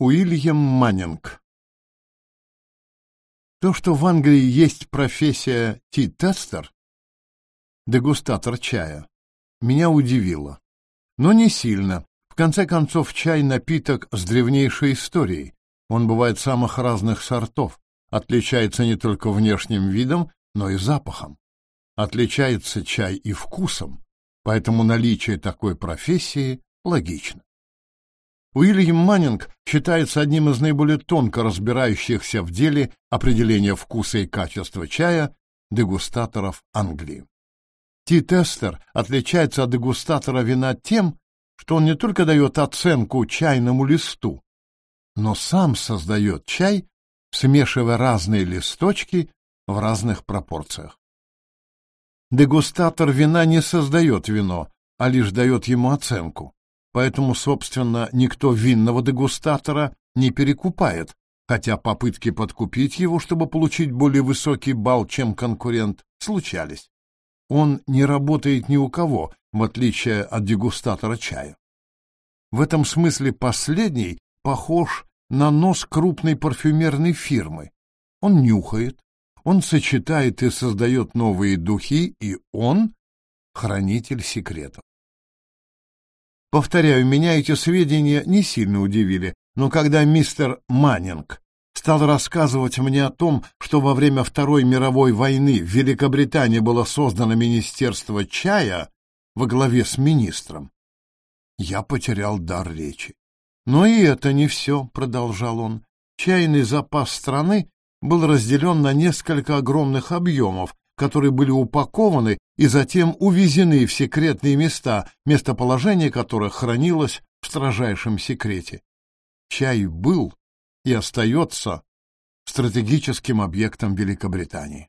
Уильям Маннинг То, что в Англии есть профессия ти-тестер, дегустатор чая, меня удивило. Но не сильно. В конце концов, чай — напиток с древнейшей историей. Он бывает самых разных сортов, отличается не только внешним видом, но и запахом. Отличается чай и вкусом, поэтому наличие такой профессии логично. Уильям Маннинг считается одним из наиболее тонко разбирающихся в деле определения вкуса и качества чая дегустаторов Англии. Ти-тестер отличается от дегустатора вина тем, что он не только дает оценку чайному листу, но сам создает чай, смешивая разные листочки в разных пропорциях. Дегустатор вина не создает вино, а лишь дает ему оценку поэтому, собственно, никто винного дегустатора не перекупает, хотя попытки подкупить его, чтобы получить более высокий балл, чем конкурент, случались. Он не работает ни у кого, в отличие от дегустатора чая. В этом смысле последний похож на нос крупной парфюмерной фирмы. Он нюхает, он сочетает и создает новые духи, и он — хранитель секретов. Повторяю, меня эти сведения не сильно удивили, но когда мистер Маннинг стал рассказывать мне о том, что во время Второй мировой войны в Великобритании было создано Министерство чая во главе с министром, я потерял дар речи. Но и это не все, продолжал он. Чайный запас страны был разделен на несколько огромных объемов, которые были упакованы и затем увезены в секретные места, местоположение которых хранилось в строжайшем секрете. Чай был и остается стратегическим объектом Великобритании.